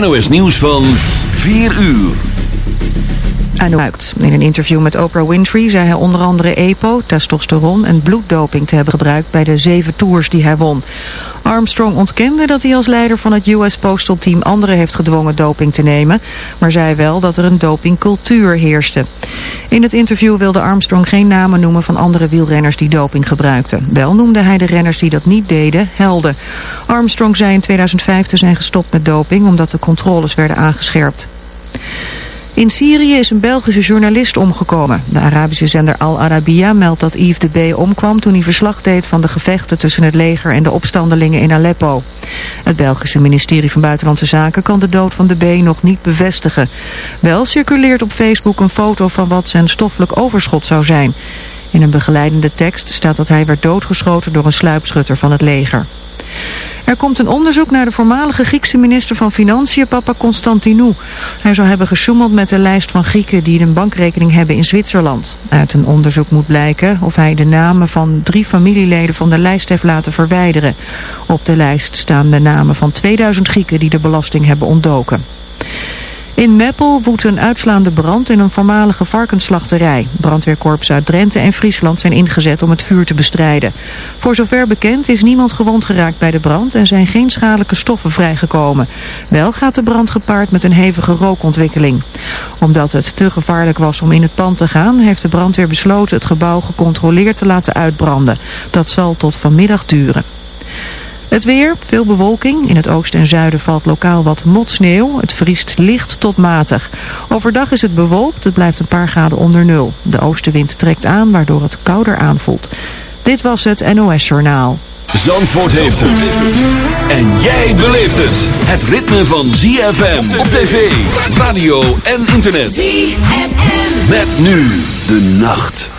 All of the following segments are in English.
NOS nieuws van 4 uur. In een interview met Oprah Winfrey zei hij onder andere EPO, testosteron en bloeddoping te hebben gebruikt bij de zeven tours die hij won. Armstrong ontkende dat hij als leider van het US Postal Team anderen heeft gedwongen doping te nemen, maar zei wel dat er een dopingcultuur heerste. In het interview wilde Armstrong geen namen noemen van andere wielrenners die doping gebruikten. Wel noemde hij de renners die dat niet deden helden. Armstrong zei in 2005 te zijn gestopt met doping omdat de controles werden aangescherpt. In Syrië is een Belgische journalist omgekomen. De Arabische zender Al Arabiya meldt dat Yves de B. omkwam toen hij verslag deed van de gevechten tussen het leger en de opstandelingen in Aleppo. Het Belgische ministerie van Buitenlandse Zaken kan de dood van de B. nog niet bevestigen. Wel circuleert op Facebook een foto van wat zijn stoffelijk overschot zou zijn. In een begeleidende tekst staat dat hij werd doodgeschoten door een sluipschutter van het leger. Er komt een onderzoek naar de voormalige Griekse minister van Financiën, Papa Constantinou. Hij zou hebben gesjoemeld met de lijst van Grieken die een bankrekening hebben in Zwitserland. Uit een onderzoek moet blijken of hij de namen van drie familieleden van de lijst heeft laten verwijderen. Op de lijst staan de namen van 2000 Grieken die de belasting hebben ontdoken. In Meppel woedt een uitslaande brand in een voormalige varkensslachterij. Brandweerkorps uit Drenthe en Friesland zijn ingezet om het vuur te bestrijden. Voor zover bekend is niemand gewond geraakt bij de brand en zijn geen schadelijke stoffen vrijgekomen. Wel gaat de brand gepaard met een hevige rookontwikkeling. Omdat het te gevaarlijk was om in het pand te gaan, heeft de brandweer besloten het gebouw gecontroleerd te laten uitbranden. Dat zal tot vanmiddag duren. Het weer, veel bewolking. In het oosten en zuiden valt lokaal wat motsneeuw. Het vriest licht tot matig. Overdag is het bewolkt. Het blijft een paar graden onder nul. De oostenwind trekt aan, waardoor het kouder aanvoelt. Dit was het NOS Journaal. Zandvoort heeft het. En jij beleeft het. Het ritme van ZFM op tv, radio en internet. ZFM. Met nu de nacht.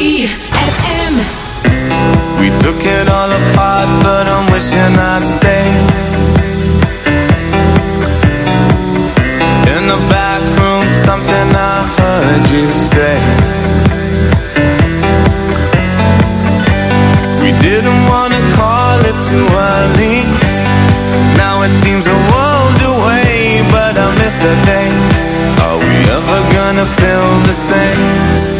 ZFM We took it all apart But I'm wishing I'd stay In the back room Something I heard you say. We didn't want to call it too early. Now it seems a world away But I miss the day. Are we ever gonna feel the same?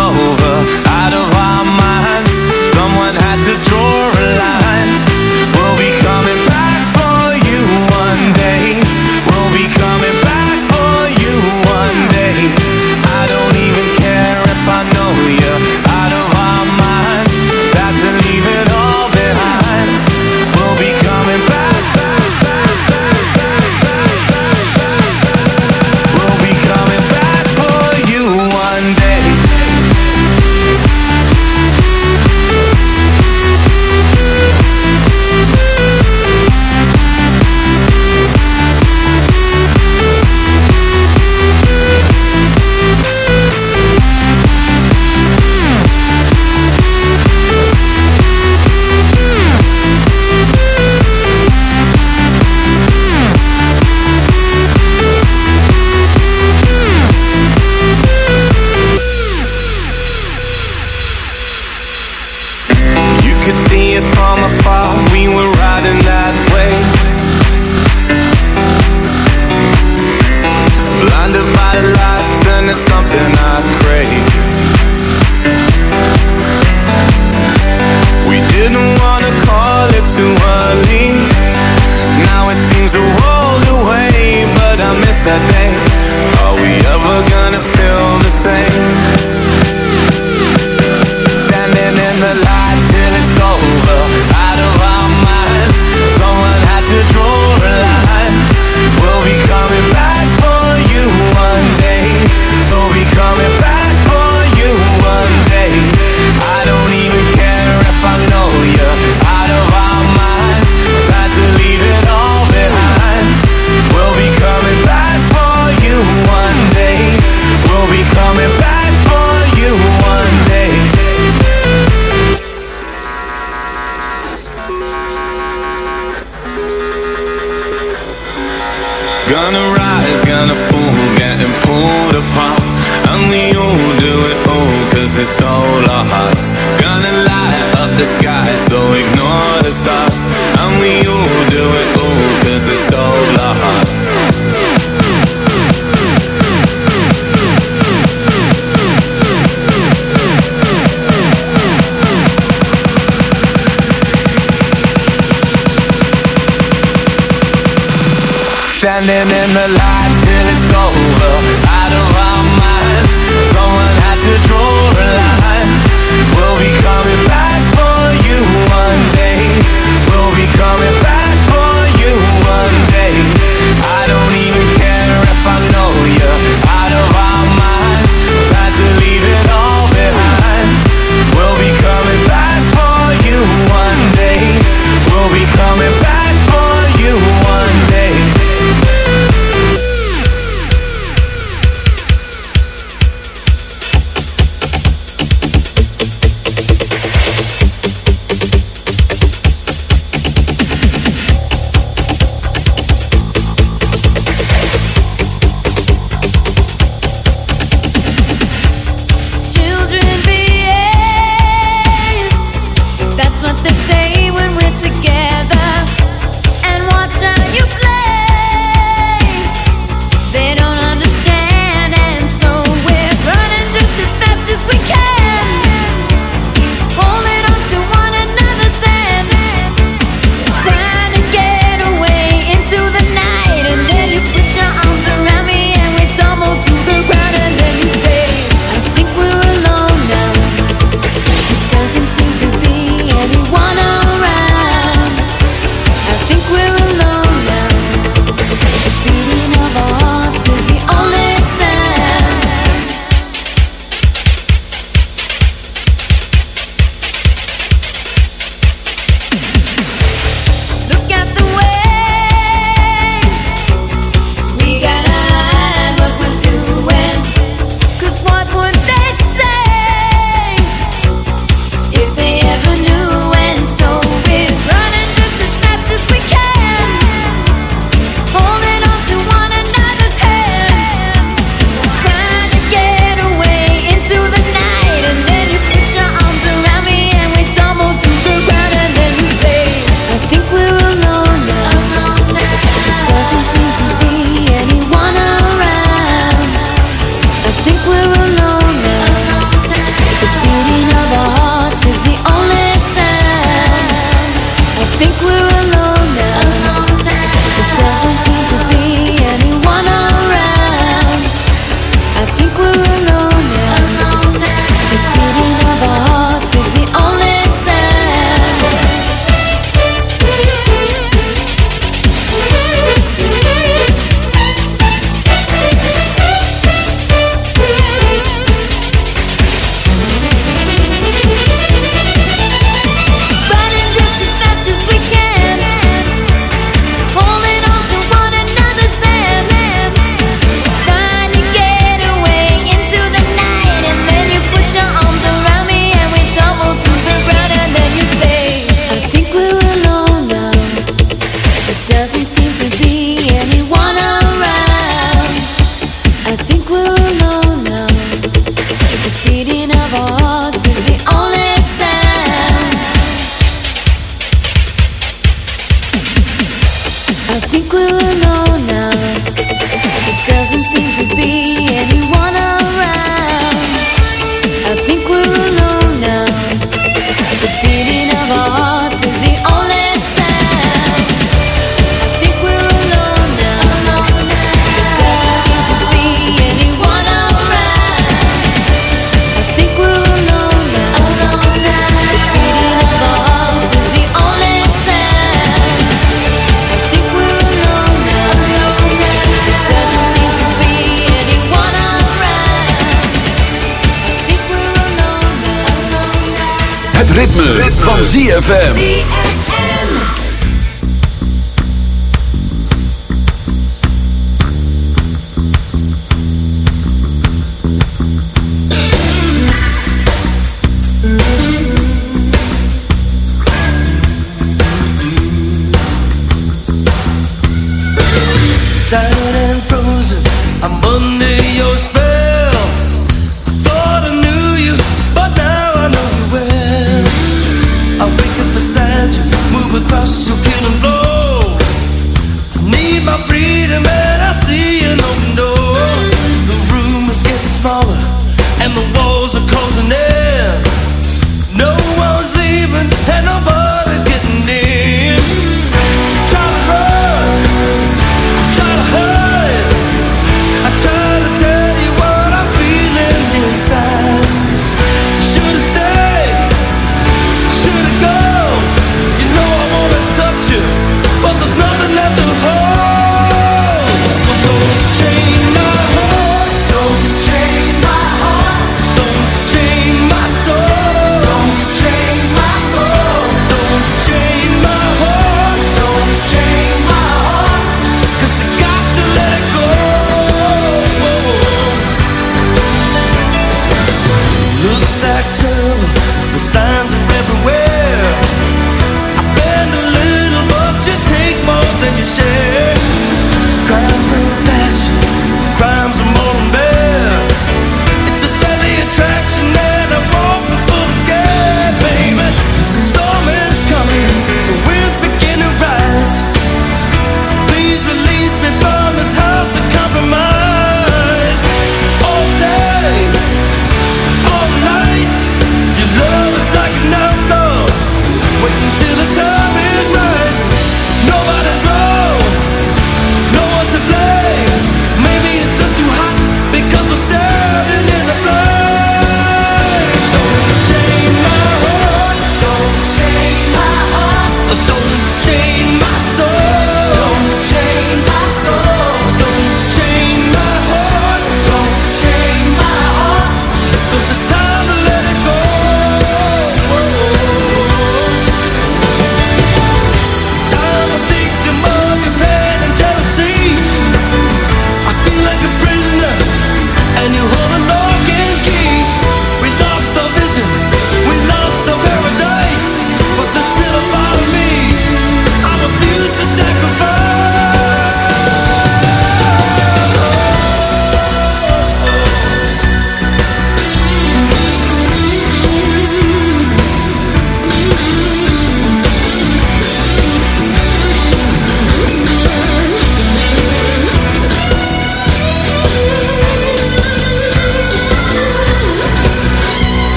think we're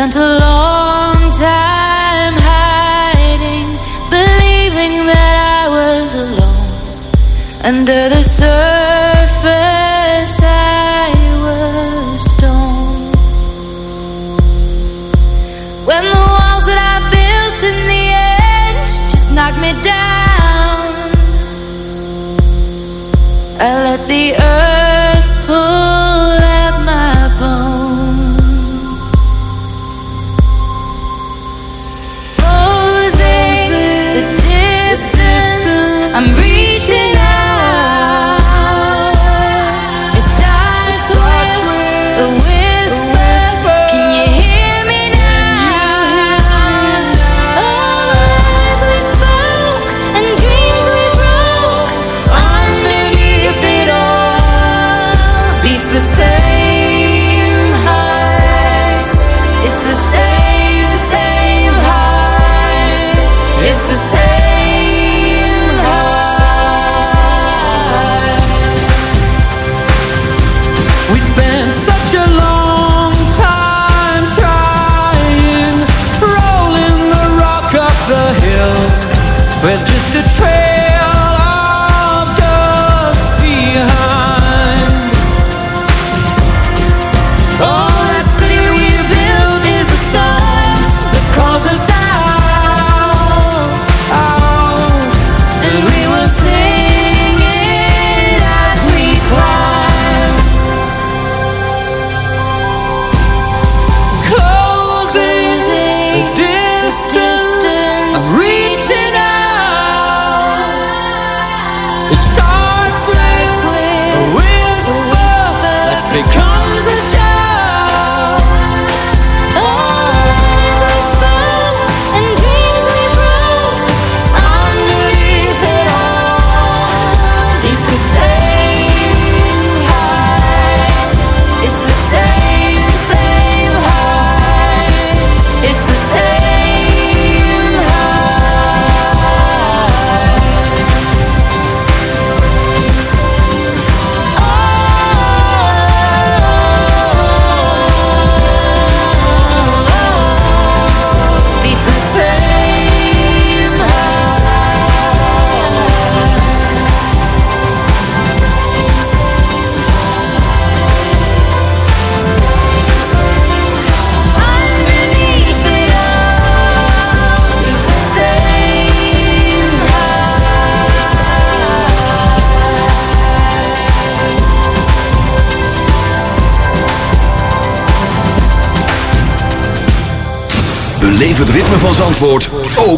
I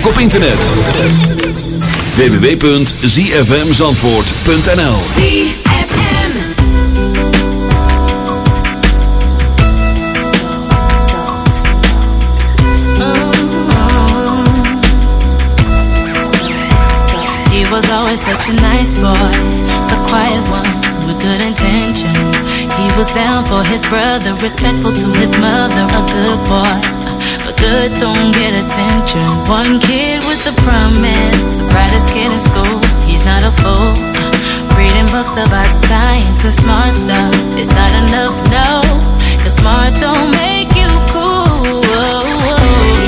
ook op internet. www.zfmzandvoort.nl He was always such a nice boy, the quiet one with good intentions. He was down for his brother, respectful to his mother, a good boy. Good don't get attention. One kid with a promise, the brightest kid in school. He's not a fool. Uh, reading books about science and smart stuff. It's not enough, no. Cause smart don't make you cool.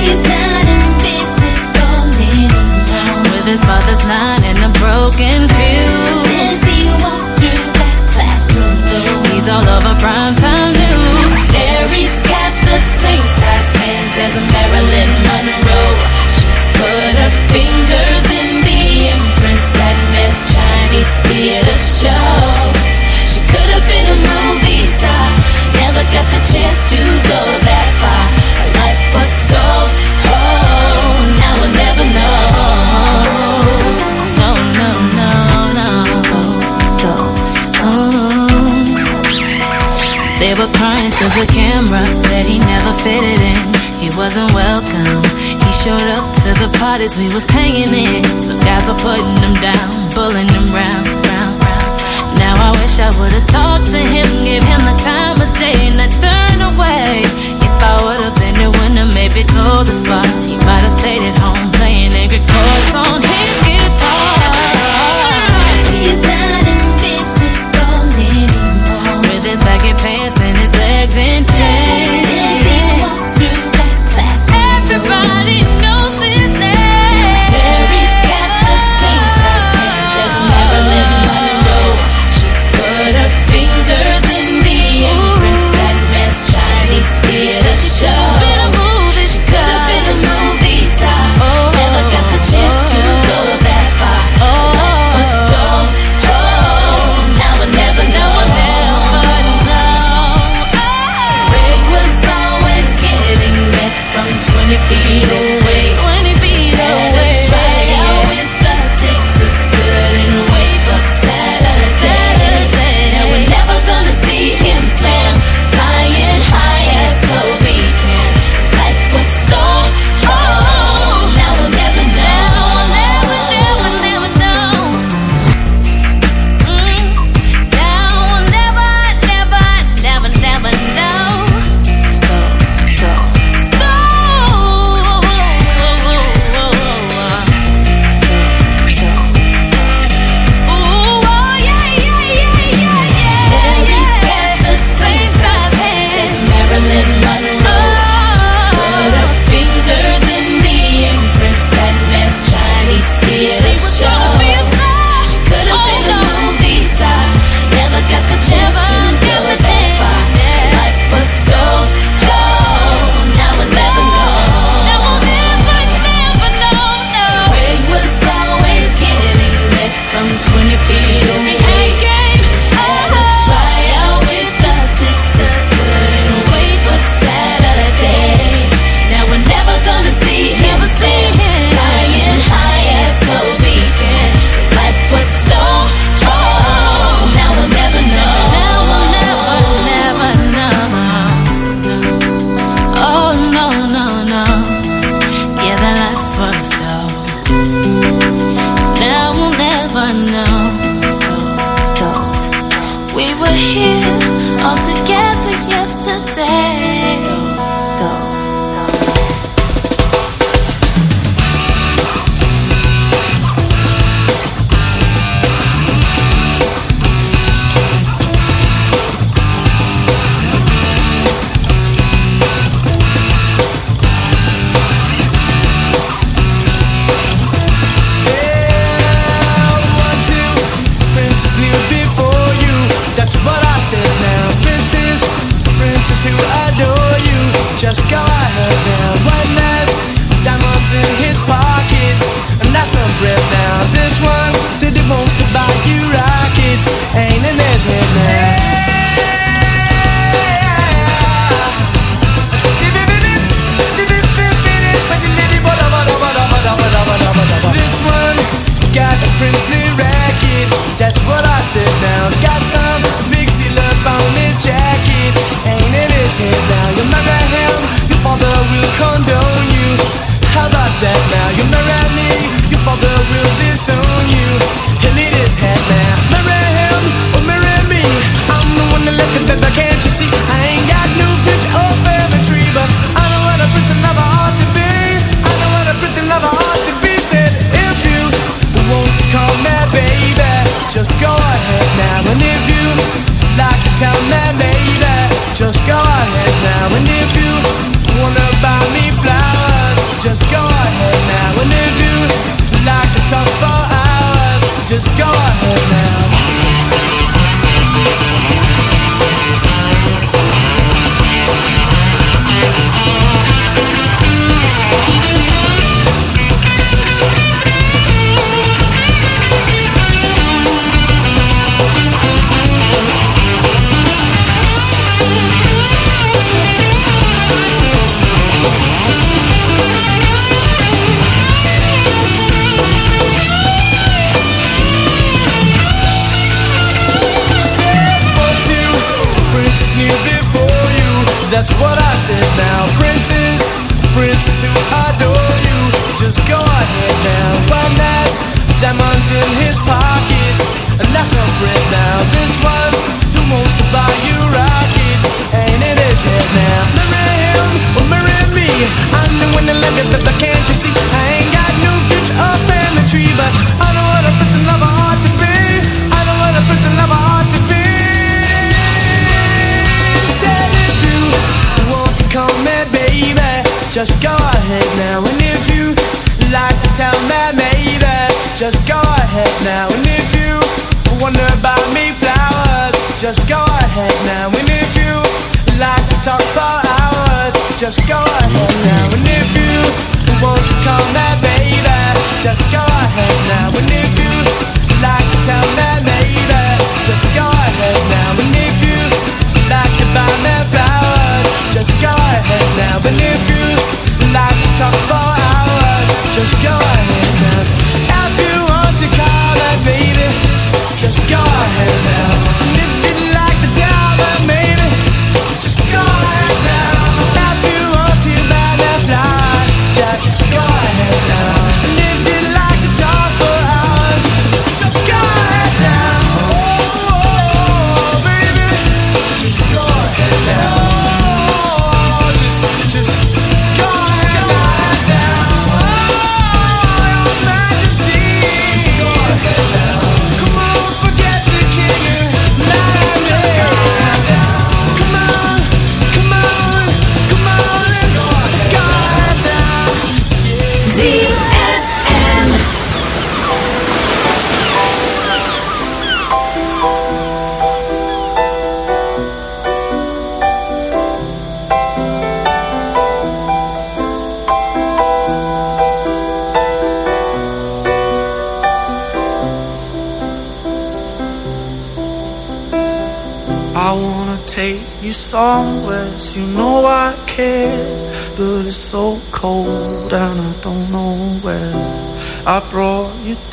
He's not invisible anymore. With his father's nine and a broken fuse. he walked through that classroom door. He's all over primetime news. Mary's got as a Marilyn Monroe. She put her fingers in the imprints that Mann's Chinese theater show. She could have been a movie star, never got the chance to go that far. Her life was stole. Oh, now we'll never know. No, no, no, no. Oh. They were crying to the camera, said he never fitted in. Wasn't welcome. He showed up to the parties we was hanging in. Some guys were putting him down, pulling him round, round, round. Now I wish I would've talked to him, give him the time of day, and I turned away. If I would've been the one to maybe call the spot, he might have stayed at home playing angry chords on his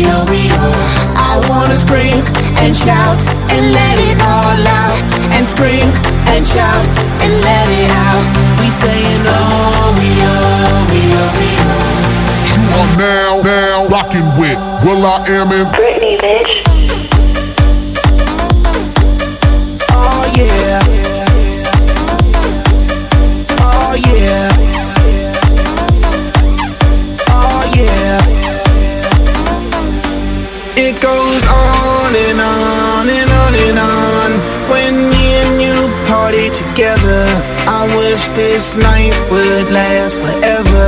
I wanna scream and shout and let it all out. And scream and shout and let it out. We saying oh, we oh, we oh, we oh. You are now, now rocking with will.i.am in Britney, bitch. Oh yeah. Wish this night would last forever.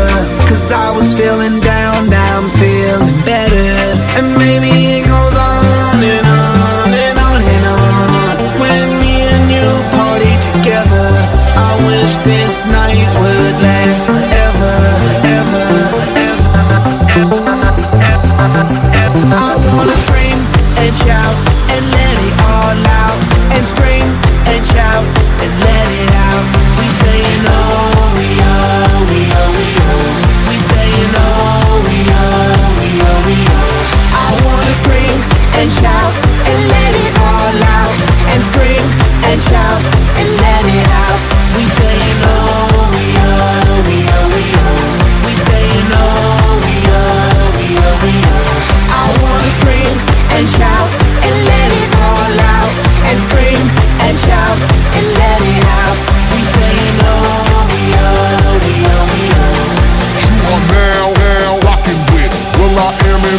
Cause I was feeling down, now I'm feeling better. And maybe it goes on and on and on and on. When me and you party together, I wish this night would last forever, ever, ever, ever, ever. I wanna scream and shout and let it all out. And scream and shout and let it and shout and let it all out. And scream and shout and let it out. We saying oh, we oh, we oh, we oh. We saying oh, we oh, we oh, we oh. I wanna scream and shout and let it all out. And scream and shout and let it out. We saying oh, we oh, we oh, we oh. You are now, now rocking with Will I Am in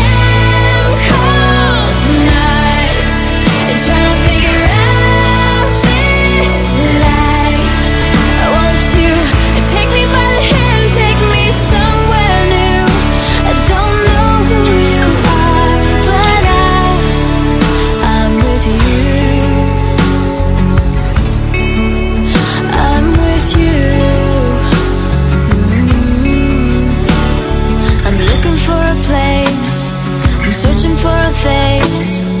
searching for a face.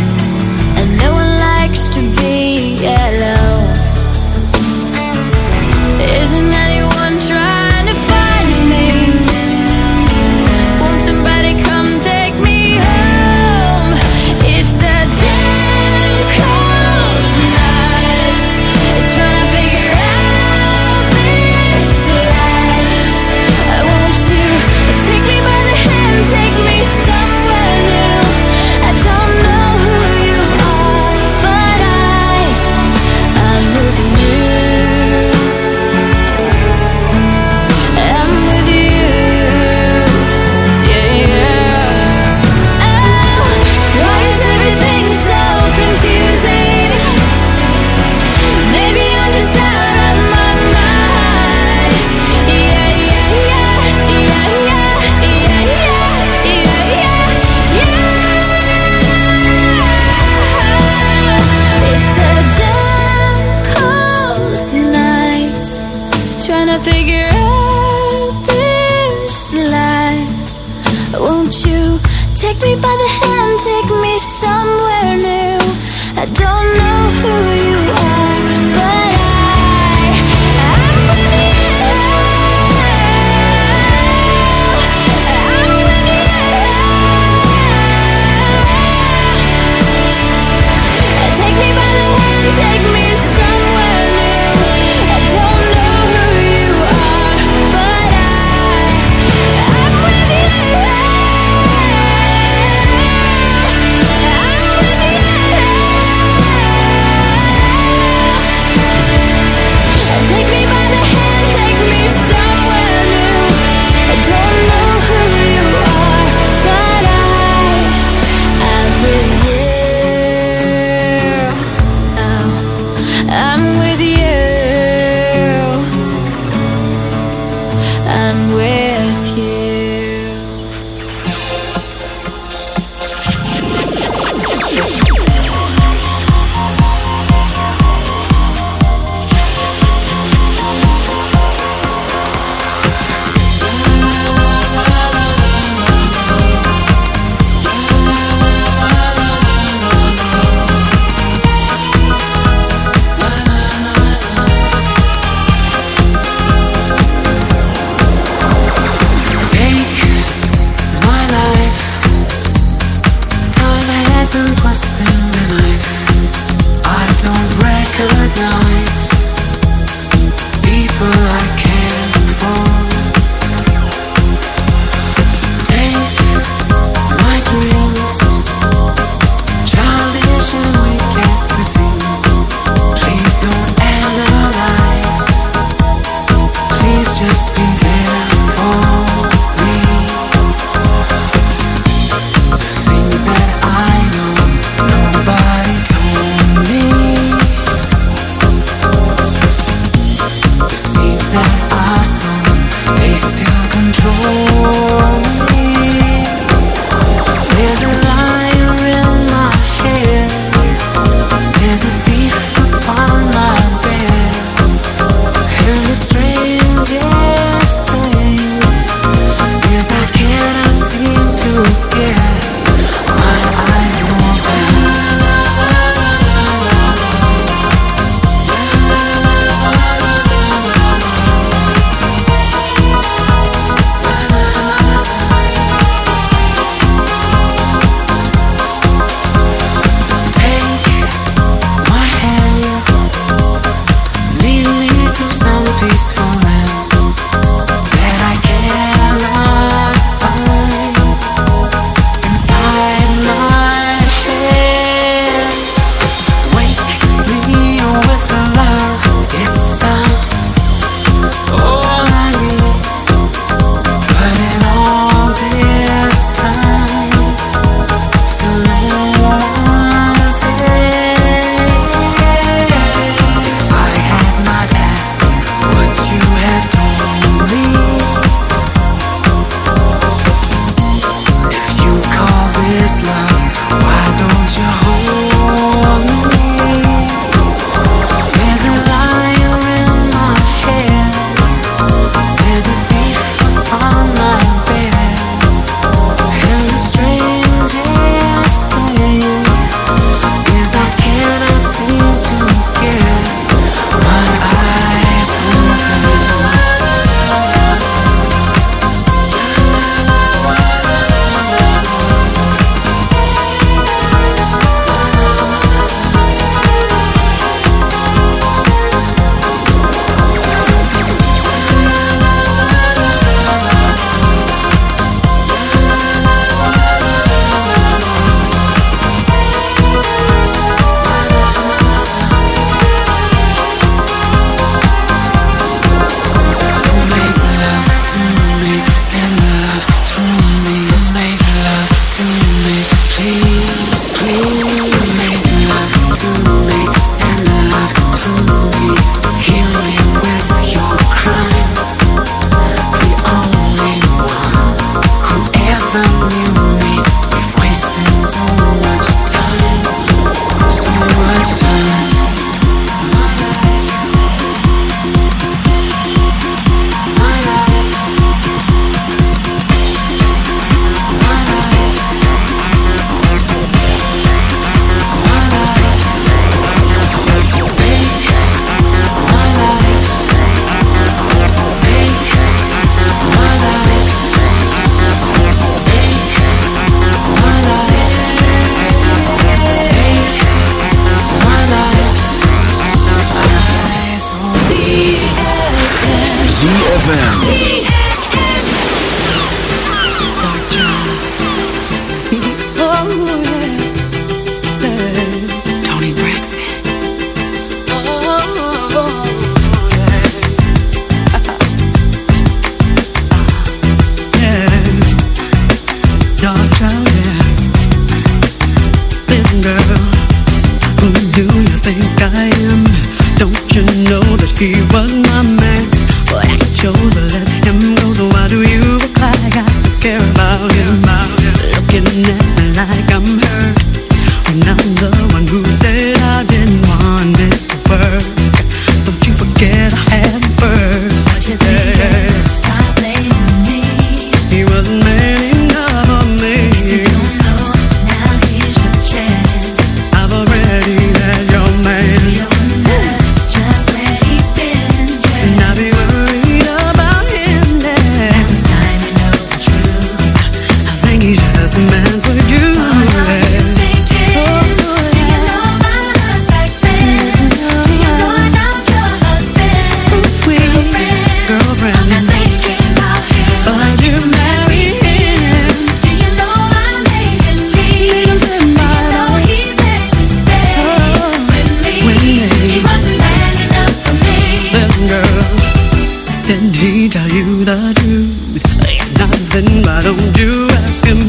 Nothing why don't you ask him?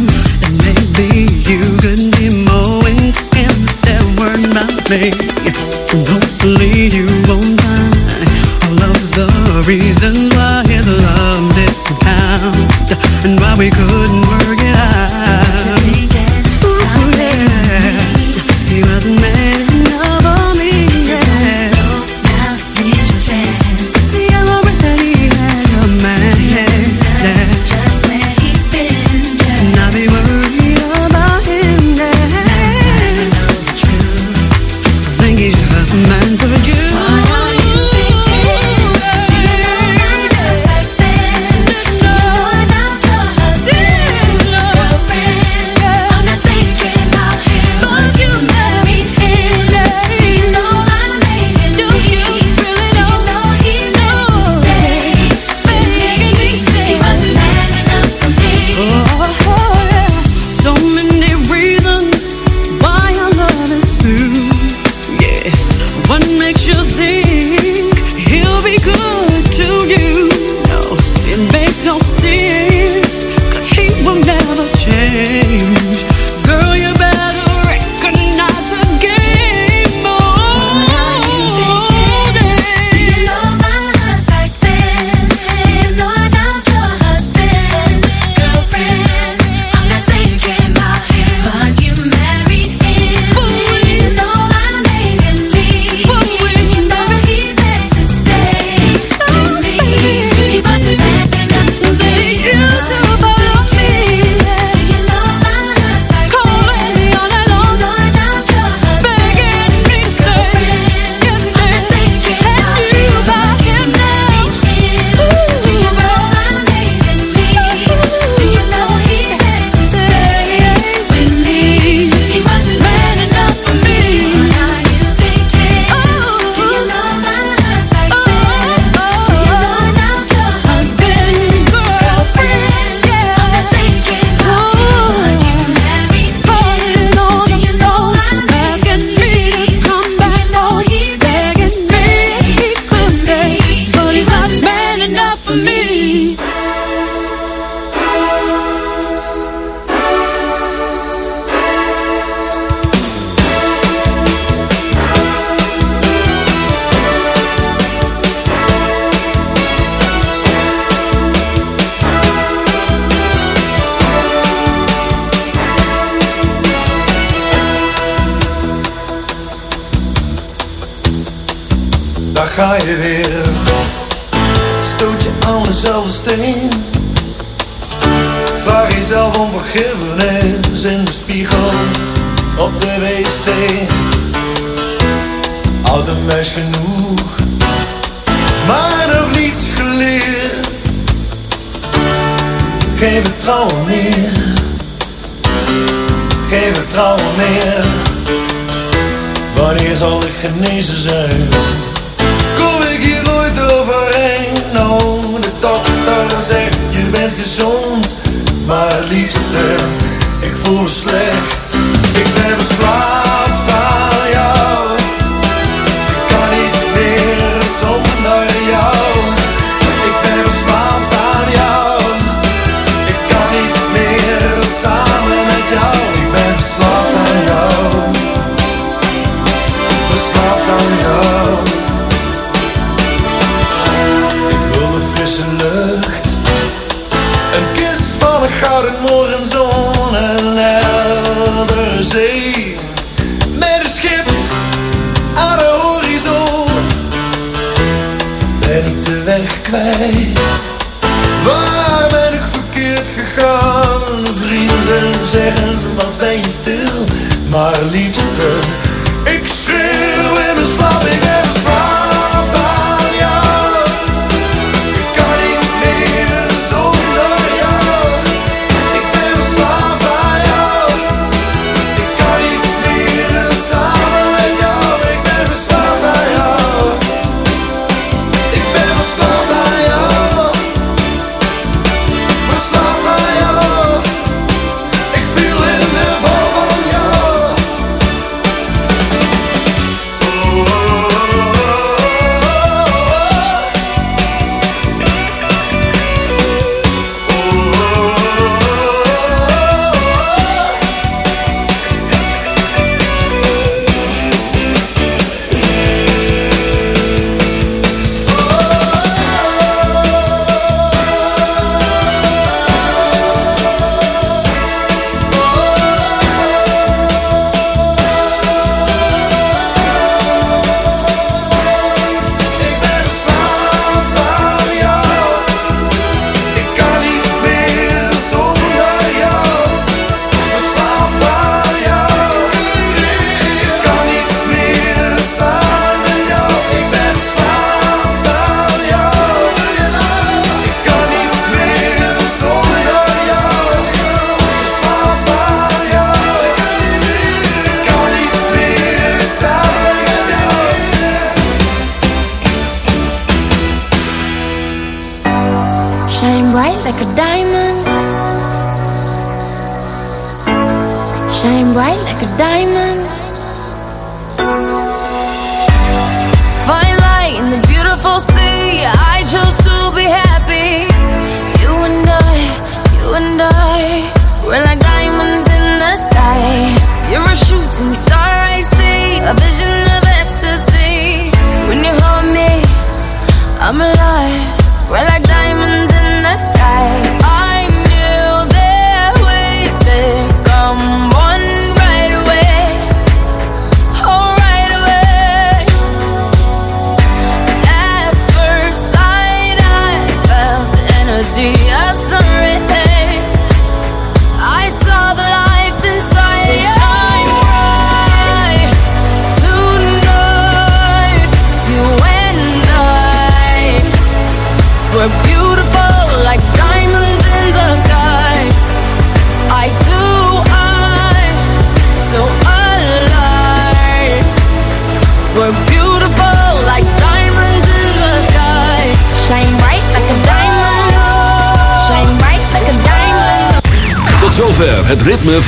And maybe you could be more. And hopefully you won't all of the reasons why his love didn't count and why we could.